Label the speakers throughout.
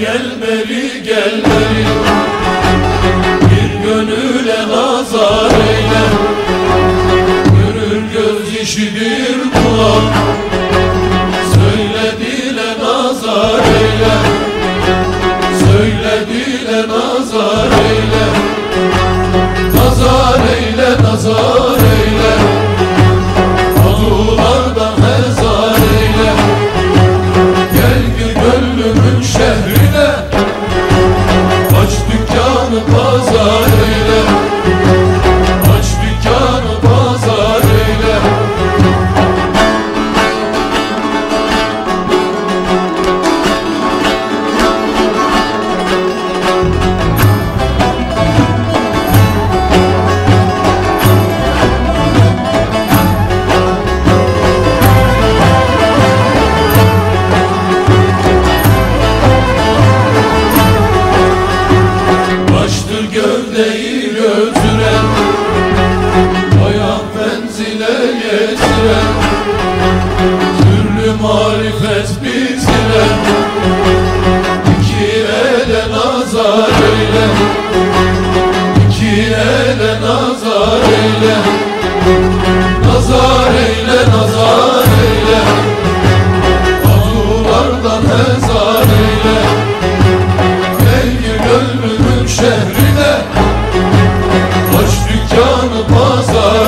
Speaker 1: gel beri gel beri Bir gönüle nazar eyle. Görür göz işi bir kulak. Gövdeyi götüren Ayak menzile getiren Türlü marifet bitiren dükkanı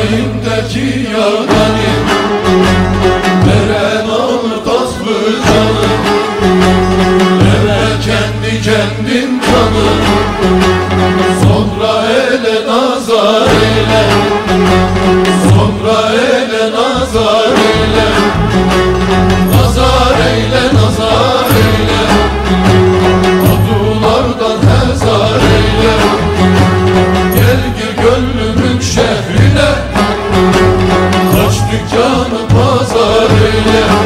Speaker 1: Azayimdeki yardanim Veren alır tasbı canım Evvel kendi kendin tanır Sonra ele nazar eyle. Sonra ele nazar eyle. Nazar eyle nazar eyle. Adulardan hezar eyle. Gel gir gönlümün şehrine dükkanı pazarıyla